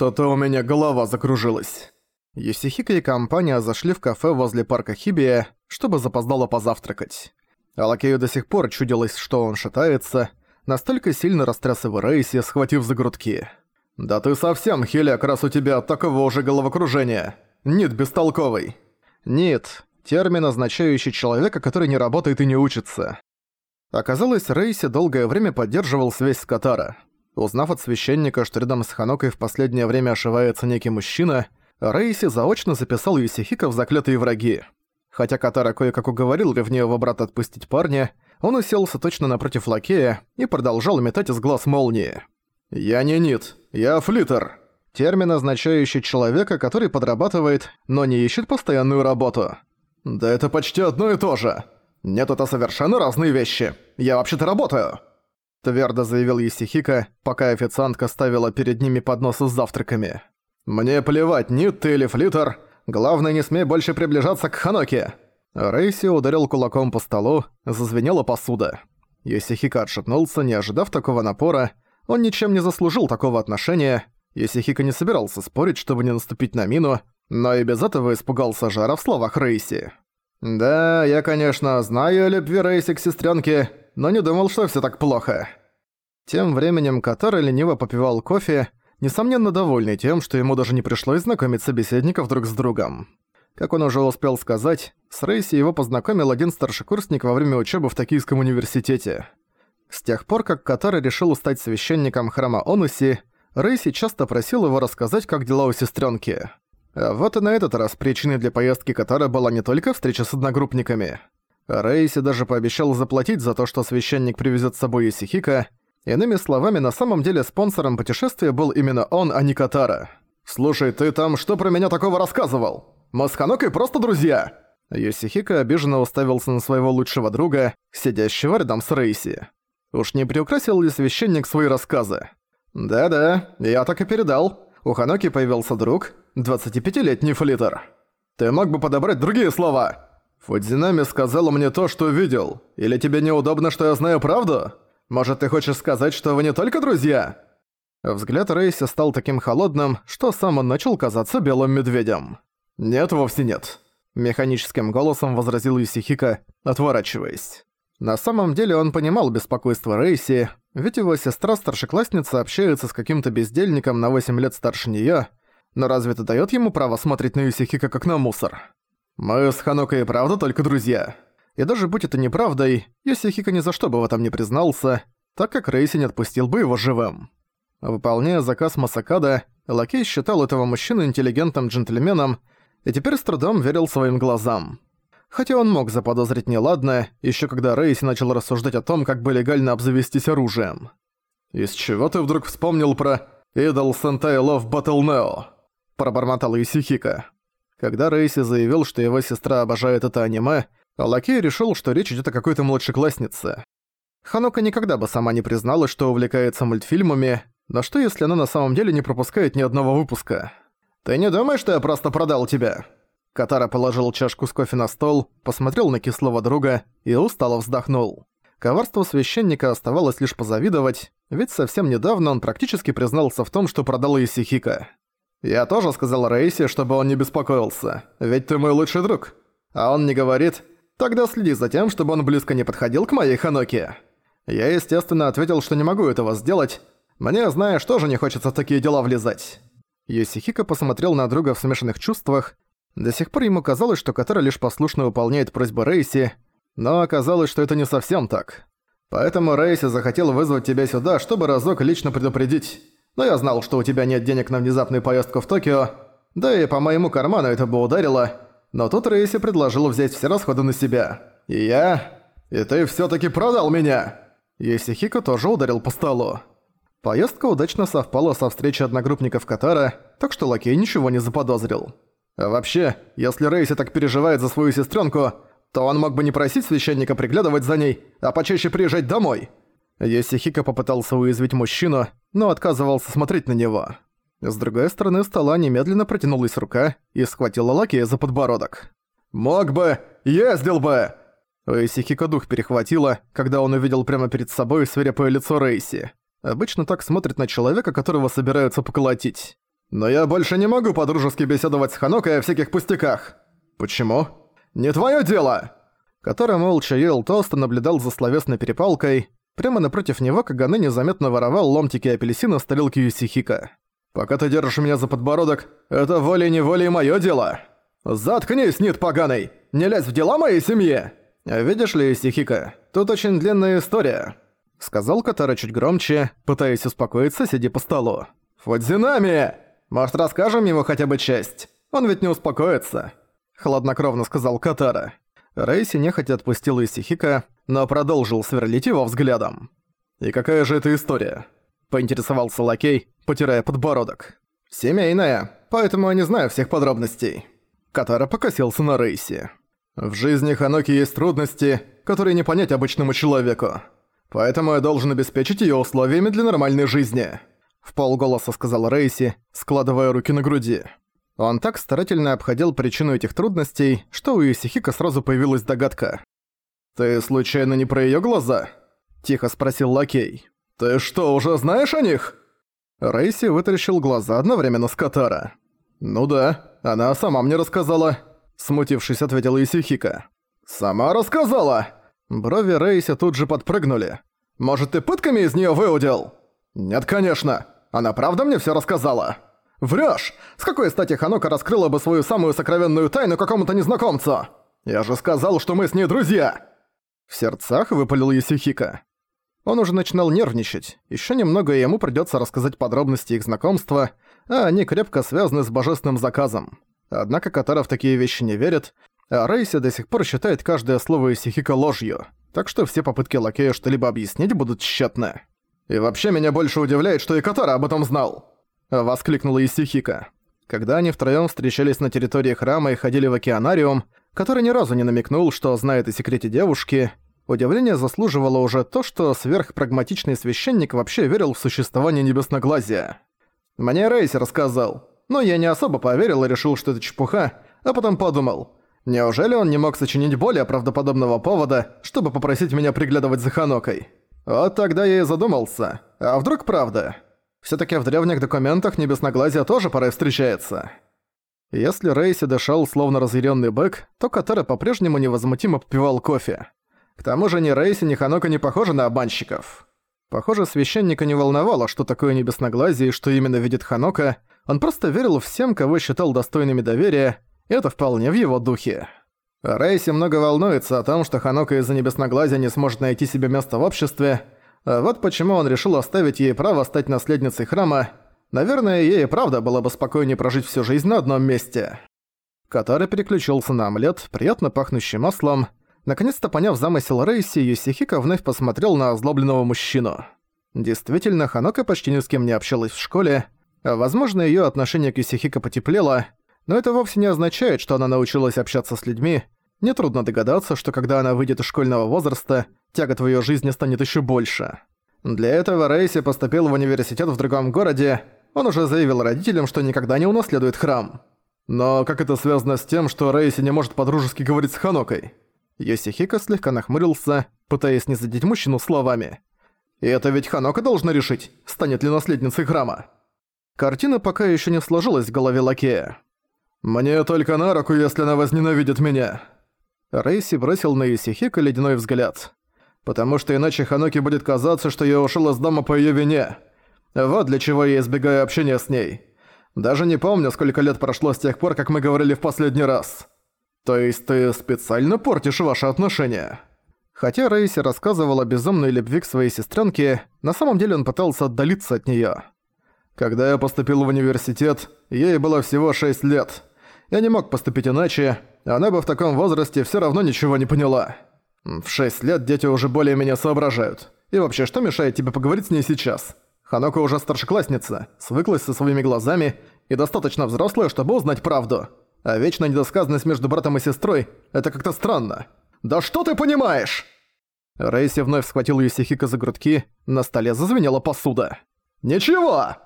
Что-то у меня голова закружилась. Юсихика и компания зашли в кафе возле парка Хибия, чтобы запоздало позавтракать. Алакею до сих пор чудилось, что он шатается, настолько сильно растряс его Рейси, схватив за грудки. «Да ты совсем, Хиляк, раз у тебя такого уже головокружения! Нит бестолковый!» «Нит» — термин, означающий человека, который не работает и не учится. Оказалось, Рейси долгое время поддерживал связь с Катара. Узнав от священника, что рядом с Ханокой в последнее время ошивается некий мужчина, Рейси заочно записал Юсихика в заклятые враги. Хотя Катара кое-как уговорил ревнивого брата отпустить парня, он уселся точно напротив лакея и продолжал метать из глаз молнии. «Я не Нит, я Флиттер». Термин, означающий человека, который подрабатывает, но не ищет постоянную работу. «Да это почти одно и то же. Нет, это совершенно разные вещи. Я вообще-то работаю». Твердо заявил Исихика, пока официантка ставила перед ними подносы с завтраками. «Мне плевать, Нит ты или Флиттер. Главное, не смей больше приближаться к Ханоке!» Рейси ударил кулаком по столу, зазвенела посуда. Йосихика отшатнулся, не ожидав такого напора. Он ничем не заслужил такого отношения. Йосихика не собирался спорить, чтобы не наступить на мину, но и без этого испугался жара в словах Рейси. «Да, я, конечно, знаю о любви Рейси к сестренке, но не думал, что все так плохо». Тем временем Катар лениво попивал кофе, несомненно довольный тем, что ему даже не пришлось знакомить собеседников друг с другом. Как он уже успел сказать, с Рейси его познакомил один старшекурсник во время учебы в Токийском университете. С тех пор, как Катара решил стать священником храма Онуси, Рейси часто просил его рассказать, как дела у сестренки. А вот и на этот раз причиной для поездки Катара была не только встреча с одногруппниками. Рейси даже пообещал заплатить за то, что священник привезет с собой Исихика, Иными словами, на самом деле спонсором путешествия был именно он, а не Катара. «Слушай, ты там что про меня такого рассказывал? Мы с Ханокой просто друзья!» Йосихико обиженно уставился на своего лучшего друга, сидящего рядом с Рейси. Уж не приукрасил ли священник свои рассказы? «Да-да, я так и передал. У Ханоки появился друг, 25-летний флиттер. Ты мог бы подобрать другие слова?» «Фудзинами сказал мне то, что видел. Или тебе неудобно, что я знаю правду?» Может, ты хочешь сказать, что вы не только друзья?» Взгляд Рейси стал таким холодным, что сам он начал казаться белым медведем. «Нет, вовсе нет», — механическим голосом возразил Исихика, отворачиваясь. На самом деле он понимал беспокойство Рейси, ведь его сестра-старшеклассница общается с каким-то бездельником на 8 лет старше неё, но разве это даёт ему право смотреть на Исихика как на мусор? «Мы с Ханокой и правда только друзья», и даже будь это неправдой, Йосихико ни за что бы в этом не признался, так как Рейси не отпустил бы его живым. Выполняя заказ Масакада, Лакей считал этого мужчину интеллигентным джентльменом и теперь с трудом верил своим глазам. Хотя он мог заподозрить неладное, еще когда Рейси начал рассуждать о том, как бы легально обзавестись оружием. «Из чего ты вдруг вспомнил про «Идол Сентай Лов Батл Нео»?» – пробормотал Исихика. Когда Рейси заявил, что его сестра обожает это аниме, Лакей решил, что речь идет о какой-то младшекласснице. Ханока никогда бы сама не призналась, что увлекается мультфильмами, но что если она на самом деле не пропускает ни одного выпуска? «Ты не думаешь, что я просто продал тебя?» Катара положил чашку с кофе на стол, посмотрел на кислого друга и устало вздохнул. Коварству священника оставалось лишь позавидовать, ведь совсем недавно он практически признался в том, что продал Исихика. «Я тоже сказал Рейси, чтобы он не беспокоился, ведь ты мой лучший друг. А он не говорит, Тогда следи за тем, чтобы он близко не подходил к моей Ханоке. Я, естественно, ответил, что не могу этого сделать. Мне, знаешь, тоже не хочется в такие дела влезать. Йосихико посмотрел на друга в смешанных чувствах. До сих пор ему казалось, что Катара лишь послушно выполняет просьбы Рейси, но оказалось, что это не совсем так. Поэтому Рейси захотел вызвать тебя сюда, чтобы разок лично предупредить. Но я знал, что у тебя нет денег на внезапную поездку в Токио, да и по моему карману это бы ударило, но тут Рейси предложил взять все расходы на себя. И я... И ты всё-таки продал меня!» Есихико тоже ударил по столу. Поездка удачно совпала со встречей одногруппников Катара, так что Лакей ничего не заподозрил. А вообще, если Рейси так переживает за свою сестренку, то он мог бы не просить священника приглядывать за ней, а почаще приезжать домой. Есихико попытался уязвить мужчину, но отказывался смотреть на него. С другой стороны стола немедленно протянулась рука и схватила лакея за подбородок. «Мог бы! Ездил бы!» Исихико дух перехватило, когда он увидел прямо перед собой свирепое лицо Рейси. Обычно так смотрит на человека, которого собираются поколотить. Но я больше не могу подружески беседовать с Ханокой о всяких пустяках. Почему? Не твое дело! Который молча ел тост и наблюдал за словесной перепалкой. Прямо напротив него Каганы незаметно воровал ломтики апельсина с тарелки Юсихика. «Пока ты держишь меня за подбородок, это волей-неволей моё дело!» «Заткнись, Нит поганый! Не лезь в дела моей семьи!» «Видишь ли, Юсихика, тут очень длинная история», — сказал Катара чуть громче, пытаясь успокоиться, сидя по столу. «Фудзинами! Может, расскажем ему хотя бы часть? Он ведь не успокоится!» Хладнокровно сказал Катара. Рейси нехотя отпустил Исихика, но продолжил сверлить его взглядом. «И какая же это история?» Поинтересовался Лакей, потирая подбородок. «Семейная, поэтому я не знаю всех подробностей». Катара покосился на Рейси. «В жизни Ханоки есть трудности, которые не понять обычному человеку. Поэтому я должен обеспечить её условиями для нормальной жизни», в полголоса сказал Рейси, складывая руки на груди. Он так старательно обходил причину этих трудностей, что у Исихика сразу появилась догадка. «Ты случайно не про её глаза?» – тихо спросил Лакей. «Ты что, уже знаешь о них?» Рейси вытаращил глаза одновременно с Катара. «Ну да, она сама мне рассказала», – смутившись, ответил Исихика. «Сама рассказала?» Брови Рейси тут же подпрыгнули. «Может, ты пытками из неё выудил?» «Нет, конечно. Она правда мне всё рассказала?» «Врёшь! С какой стати Ханока раскрыла бы свою самую сокровенную тайну какому-то незнакомцу? Я же сказал, что мы с ней друзья!» В сердцах выпалил Юсихика. Он уже начинал нервничать. Ещё немного и ему придётся рассказать подробности их знакомства, а они крепко связаны с божественным заказом. Однако Катара в такие вещи не верит, а Рейси до сих пор считает каждое слово Исихика ложью, так что все попытки Лакея что-либо объяснить будут тщетны. И вообще меня больше удивляет, что и Катара об этом знал. — воскликнула Исихика. Когда они втроём встречались на территории храма и ходили в океанариум, который ни разу не намекнул, что знает о секрете девушки, удивление заслуживало уже то, что сверхпрагматичный священник вообще верил в существование небесноглазия. Мне Рейси рассказал, но я не особо поверил и решил, что это чепуха, а потом подумал, неужели он не мог сочинить более правдоподобного повода, чтобы попросить меня приглядывать за Ханокой? Вот тогда я и задумался, а вдруг правда? Всё-таки в древних документах небесноглазие тоже порой встречается. Если Рейси дышал словно разъяренный бык, то Катара по-прежнему невозмутимо попивал кофе. К тому же ни Рейси, ни Ханока не похожи на обманщиков. Похоже, священника не волновало, что такое небесноглазие и что именно видит Ханока, он просто верил всем, кого считал достойными доверия, и это вполне в его духе. Рейси много волнуется о том, что Ханока из-за небесноглазия не сможет найти себе место в обществе, а вот почему он решил оставить ей право стать наследницей храма. Наверное, ей и правда было бы спокойнее прожить всю жизнь на одном месте. Катара переключился на омлет, приятно пахнущий маслом. Наконец-то поняв замысел Рейси, Юсихика вновь посмотрел на озлобленного мужчину. Действительно, Ханока почти ни с кем не общалась в школе, возможно, её отношение к Юсихика потеплело, но это вовсе не означает, что она научилась общаться с людьми. Нетрудно догадаться, что когда она выйдет из школьного возраста, тяга твоей жизни станет еще больше. Для этого Рейси поступил в университет в другом городе, он уже заявил родителям, что никогда не унаследует храм. Но как это связано с тем, что Рейси не может подружески говорить с Ханокой? Йосихико слегка нахмурился, пытаясь не задеть мужчину словами. «И это ведь Ханока должна решить, станет ли наследницей храма». Картина пока еще не сложилась в голове Лакея. «Мне только на руку, если она возненавидит меня». Рейси бросил на Исихико ледяной взгляд потому что иначе Ханоки будет казаться, что я ушел из дома по её вине. Вот для чего я избегаю общения с ней. Даже не помню, сколько лет прошло с тех пор, как мы говорили в последний раз. То есть ты специально портишь ваши отношения?» Хотя Рейси рассказывал о безумной любви к своей сестренке, на самом деле он пытался отдалиться от нее. Когда я поступил в университет, ей было всего 6 лет. Я не мог поступить иначе, она бы в таком возрасте все равно ничего не поняла. В шесть лет дети уже более меня соображают. И вообще, что мешает тебе поговорить с ней сейчас? Ханока уже старшеклассница, свыклась со своими глазами и достаточно взрослая, чтобы узнать правду. А вечная недосказанность между братом и сестрой – это как-то странно. «Да что ты понимаешь?» Рейси вновь схватил Юсихика за грудки, на столе зазвенела посуда. «Ничего!»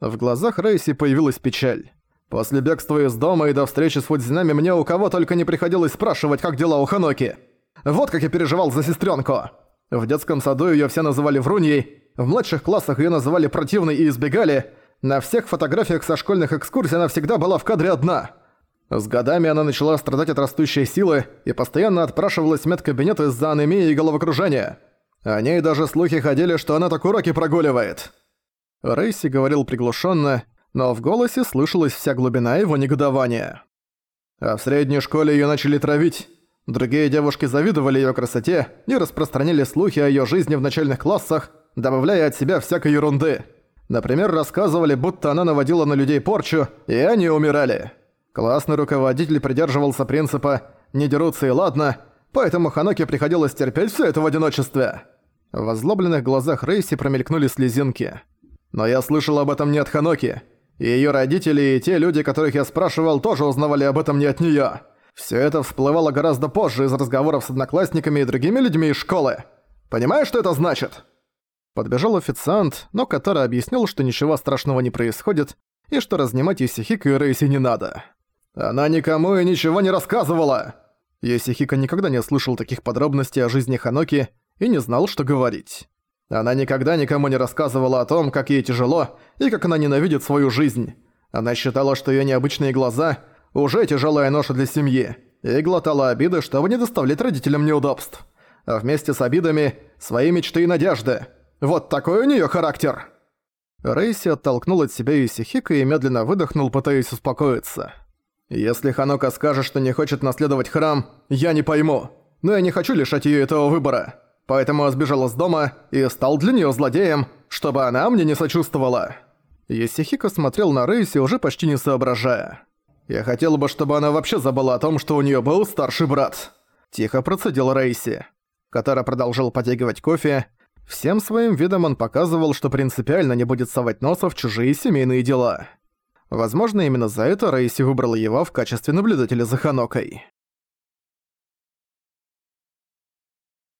В глазах Рейси появилась печаль. «После бегства из дома и до встречи с Фудзинами мне у кого только не приходилось спрашивать, как дела у Ханоки. Вот как я переживал за сестренку. В детском саду ее все называли Вруньей, в младших классах ее называли противной и избегали, На всех фотографиях со школьных экскурсий она всегда была в кадре одна. С годами она начала страдать от растущей силы и постоянно отпрашивалась в медкабинет из-за анемии и головокружения. О ней даже слухи ходили, что она так уроки прогуливает. Рейси говорил приглушенно, но в голосе слышалась вся глубина его негодования. А в средней школе ее начали травить. Другие девушки завидовали ее красоте и распространяли слухи о ее жизни в начальных классах, добавляя от себя всякой ерунды. Например, рассказывали, будто она наводила на людей порчу, и они умирали. Классный руководитель придерживался принципа «не дерутся и ладно», поэтому Ханоке приходилось терпеть все это в одиночестве. В озлобленных глазах Рейси промелькнули слезинки. Но я слышал об этом не от Ханоки. И её родители, и те люди, которых я спрашивал, тоже узнавали об этом не от неё. Всё это всплывало гораздо позже из разговоров с одноклассниками и другими людьми из школы. Понимаешь, что это значит?» Подбежал официант, но который объяснил, что ничего страшного не происходит, и что разнимать Исихико и Рейси не надо. «Она никому и ничего не рассказывала!» Йосихико никогда не слышал таких подробностей о жизни Ханоки и не знал, что говорить. Она никогда никому не рассказывала о том, как ей тяжело и как она ненавидит свою жизнь. Она считала, что её необычные глаза – уже тяжелая ноша для семьи, и глотала обиды, чтобы не доставлять родителям неудобств. А вместе с обидами – свои мечты и надежды. Вот такой у неё характер. Рейси оттолкнул от себя Исихика и медленно выдохнул, пытаясь успокоиться. «Если Ханока скажет, что не хочет наследовать храм, я не пойму. Но я не хочу лишать её этого выбора. Поэтому я сбежал из дома и стал для неё злодеем, чтобы она мне не сочувствовала». Есихико смотрел на Рейси, уже почти не соображая. «Я хотел бы, чтобы она вообще забыла о том, что у неё был старший брат». Тихо процедил Рейси. Катара продолжил потягивать кофе. Всем своим видом он показывал, что принципиально не будет совать носа в чужие семейные дела. Возможно, именно за это Рейси выбрал его в качестве наблюдателя за Ханокой.